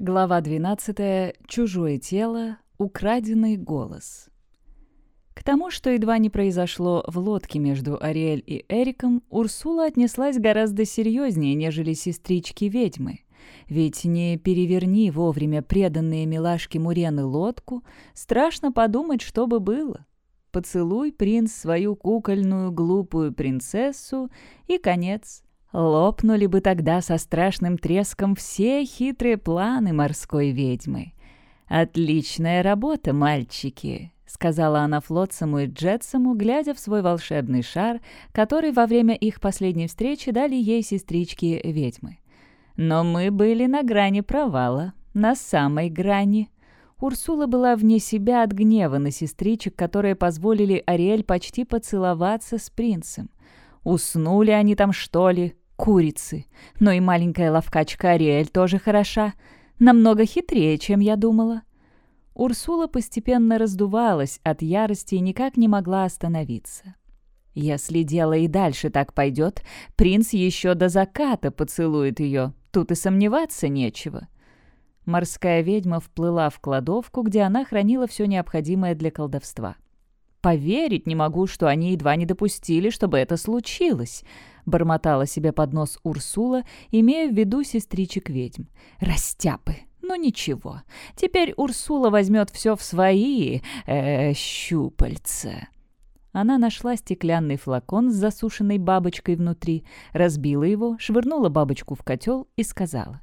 Глава 12. Чужое тело. Украденный голос. К тому, что едва не произошло в лодке между Ариэль и Эриком, Урсула отнеслась гораздо серьезнее, нежели сестрички-ведьмы. Ведь не переверни вовремя преданные милашки Мурены лодку, страшно подумать, что бы было. Поцелуй принц свою кукольную глупую принцессу и конец. Лопнули бы тогда со страшным треском все хитрые планы морской ведьмы. «Отличная работа, мальчики!» — сказала она Флотсому и Джетсому, глядя в свой волшебный шар, который во время их последней встречи дали ей сестрички-ведьмы. «Но мы были на грани провала, на самой грани». Урсула была вне себя от гнева на сестричек, которые позволили Ариэль почти поцеловаться с принцем. Уснули они там, что ли? Курицы. Но и маленькая ловкачка Ариэль тоже хороша. Намного хитрее, чем я думала. Урсула постепенно раздувалась от ярости и никак не могла остановиться. Если дело и дальше так пойдет, принц еще до заката поцелует ее. Тут и сомневаться нечего. Морская ведьма вплыла в кладовку, где она хранила все необходимое для колдовства. «Поверить не могу, что они едва не допустили, чтобы это случилось», — бормотала себе под нос Урсула, имея в виду сестричек-ведьм. «Растяпы! Ну ничего, теперь Урсула возьмет все в свои э, щупальца». Она нашла стеклянный флакон с засушенной бабочкой внутри, разбила его, швырнула бабочку в котел и сказала.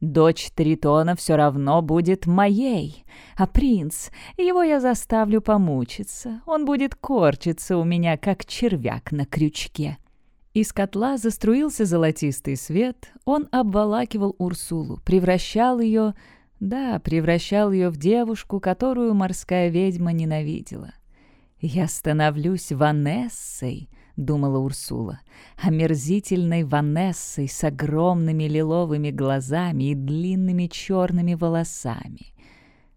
Дочь Тритона все равно будет моей. А принц, его я заставлю помучиться. Он будет корчиться у меня, как червяк на крючке». Из котла заструился золотистый свет. Он обволакивал Урсулу, превращал ее... Да, превращал ее в девушку, которую морская ведьма ненавидела. «Я становлюсь Ванессой», — думала Урсула, омерзительной Ванессой с огромными лиловыми глазами и длинными черными волосами.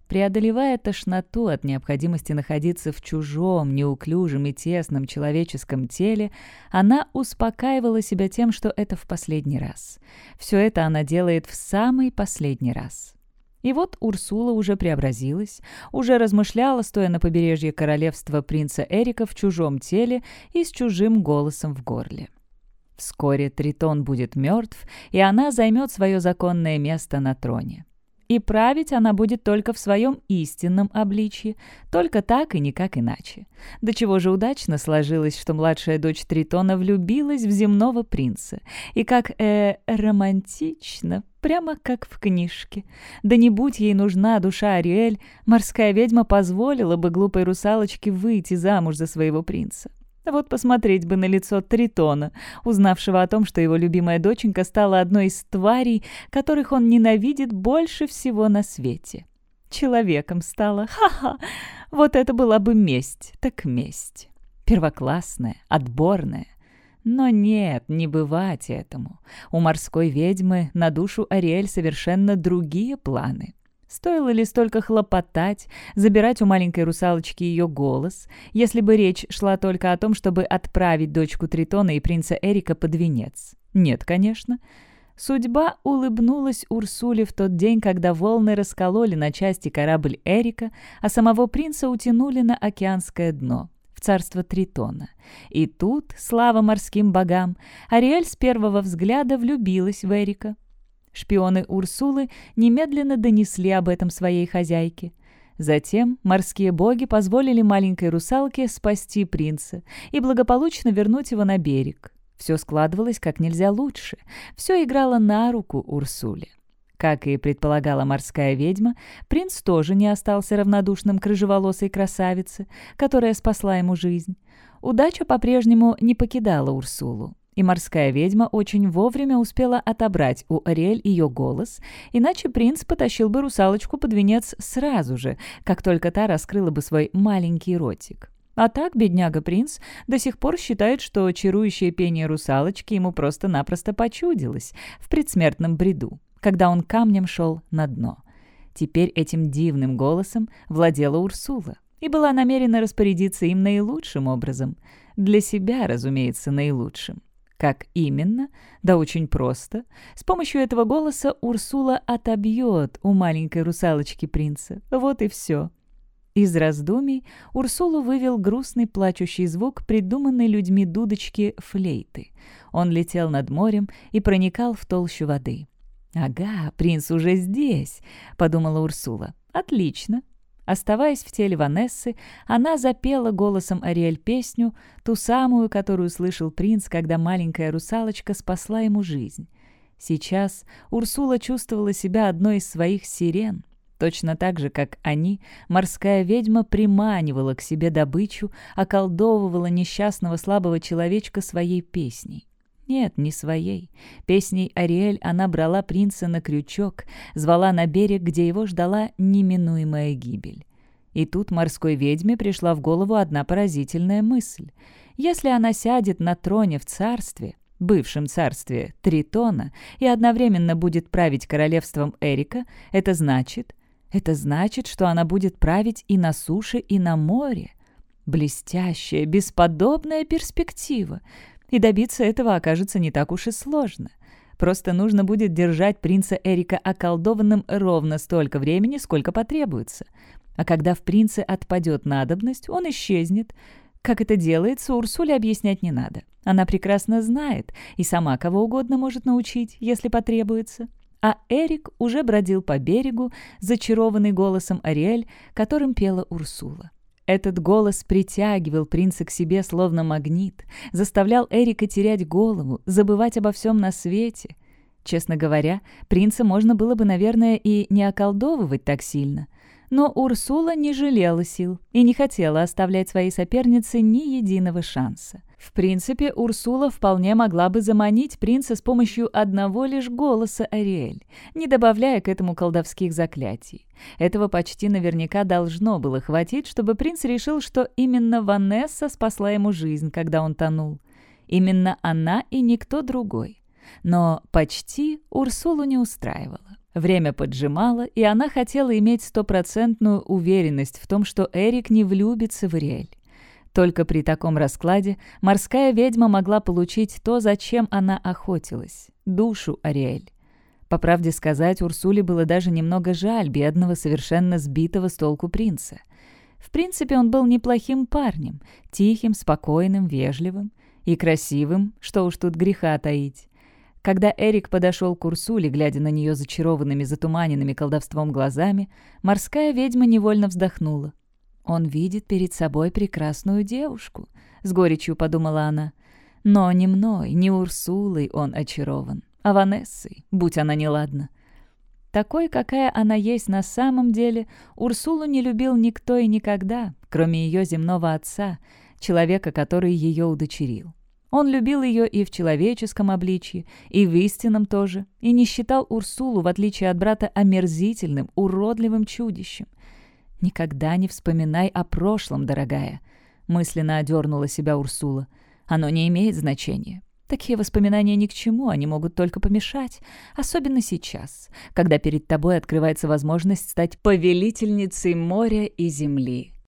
Преодолевая тошноту от необходимости находиться в чужом, неуклюжем и тесном человеческом теле, она успокаивала себя тем, что это в последний раз. Все это она делает в самый последний раз. И вот Урсула уже преобразилась, уже размышляла, стоя на побережье королевства принца Эрика в чужом теле и с чужим голосом в горле. Вскоре Тритон будет мертв, и она займет свое законное место на троне. И править она будет только в своем истинном обличье, только так и никак иначе. До чего же удачно сложилось, что младшая дочь Тритона влюбилась в земного принца. И как, э, романтично, прямо как в книжке. Да не будь ей нужна душа Ариэль, морская ведьма позволила бы глупой русалочке выйти замуж за своего принца. Вот посмотреть бы на лицо Тритона, узнавшего о том, что его любимая доченька стала одной из тварей, которых он ненавидит больше всего на свете. Человеком стала. Ха-ха! Вот это была бы месть, так месть. Первоклассная, отборная. Но нет, не бывать этому. У морской ведьмы на душу Ариэль совершенно другие планы. Стоило ли столько хлопотать, забирать у маленькой русалочки ее голос, если бы речь шла только о том, чтобы отправить дочку Тритона и принца Эрика под венец? Нет, конечно. Судьба улыбнулась Урсуле в тот день, когда волны раскололи на части корабль Эрика, а самого принца утянули на океанское дно, в царство Тритона. И тут, слава морским богам, Ариэль с первого взгляда влюбилась в Эрика. Шпионы Урсулы немедленно донесли об этом своей хозяйке. Затем морские боги позволили маленькой русалке спасти принца и благополучно вернуть его на берег. Все складывалось как нельзя лучше. Все играло на руку Урсуле. Как и предполагала морская ведьма, принц тоже не остался равнодушным к рыжеволосой красавице, которая спасла ему жизнь. Удача по-прежнему не покидала Урсулу и морская ведьма очень вовремя успела отобрать у Ариэль ее голос, иначе принц потащил бы русалочку под венец сразу же, как только та раскрыла бы свой маленький ротик. А так бедняга-принц до сих пор считает, что чарующее пение русалочки ему просто-напросто почудилось в предсмертном бреду, когда он камнем шел на дно. Теперь этим дивным голосом владела Урсула и была намерена распорядиться им наилучшим образом. Для себя, разумеется, наилучшим. Как именно? Да очень просто. С помощью этого голоса Урсула отобьет у маленькой русалочки принца. Вот и все. Из раздумий Урсулу вывел грустный плачущий звук, придуманный людьми дудочки флейты. Он летел над морем и проникал в толщу воды. «Ага, принц уже здесь», — подумала Урсула. «Отлично». Оставаясь в теле Ванессы, она запела голосом Ариэль песню, ту самую, которую слышал принц, когда маленькая русалочка спасла ему жизнь. Сейчас Урсула чувствовала себя одной из своих сирен. Точно так же, как они, морская ведьма приманивала к себе добычу, околдовывала несчастного слабого человечка своей песней. Нет, не своей. Песней Ариэль она брала принца на крючок, звала на берег, где его ждала неминуемая гибель. И тут морской ведьме пришла в голову одна поразительная мысль. Если она сядет на троне в царстве, бывшем царстве Тритона, и одновременно будет править королевством Эрика, это значит... Это значит, что она будет править и на суше, и на море. Блестящая, бесподобная перспектива и добиться этого окажется не так уж и сложно. Просто нужно будет держать принца Эрика околдованным ровно столько времени, сколько потребуется. А когда в принце отпадет надобность, он исчезнет. Как это делается, Урсуле объяснять не надо. Она прекрасно знает и сама кого угодно может научить, если потребуется. А Эрик уже бродил по берегу, зачарованный голосом Ариэль, которым пела Урсула. Этот голос притягивал принца к себе словно магнит, заставлял Эрика терять голову, забывать обо всем на свете. Честно говоря, принца можно было бы, наверное, и не околдовывать так сильно — но Урсула не жалела сил и не хотела оставлять своей сопернице ни единого шанса. В принципе, Урсула вполне могла бы заманить принца с помощью одного лишь голоса Ариэль, не добавляя к этому колдовских заклятий. Этого почти наверняка должно было хватить, чтобы принц решил, что именно Ванесса спасла ему жизнь, когда он тонул. Именно она и никто другой. Но почти Урсулу не устраивало. Время поджимало, и она хотела иметь стопроцентную уверенность в том, что Эрик не влюбится в Риэль. Только при таком раскладе морская ведьма могла получить то, зачем она охотилась — душу Ариэль. По правде сказать, Урсуле было даже немного жаль бедного, совершенно сбитого с толку принца. В принципе, он был неплохим парнем, тихим, спокойным, вежливым и красивым, что уж тут греха таить. Когда Эрик подошел к Урсуле, глядя на нее зачарованными, затуманенными колдовством глазами, морская ведьма невольно вздохнула. «Он видит перед собой прекрасную девушку», — с горечью подумала она. «Но не мной, не Урсулой он очарован, а Ванессой, будь она неладна». Такой, какая она есть на самом деле, Урсулу не любил никто и никогда, кроме ее земного отца, человека, который ее удочерил. Он любил ее и в человеческом обличье, и в истинном тоже, и не считал Урсулу, в отличие от брата, омерзительным, уродливым чудищем. «Никогда не вспоминай о прошлом, дорогая», — мысленно одернула себя Урсула. «Оно не имеет значения. Такие воспоминания ни к чему, они могут только помешать, особенно сейчас, когда перед тобой открывается возможность стать повелительницей моря и земли».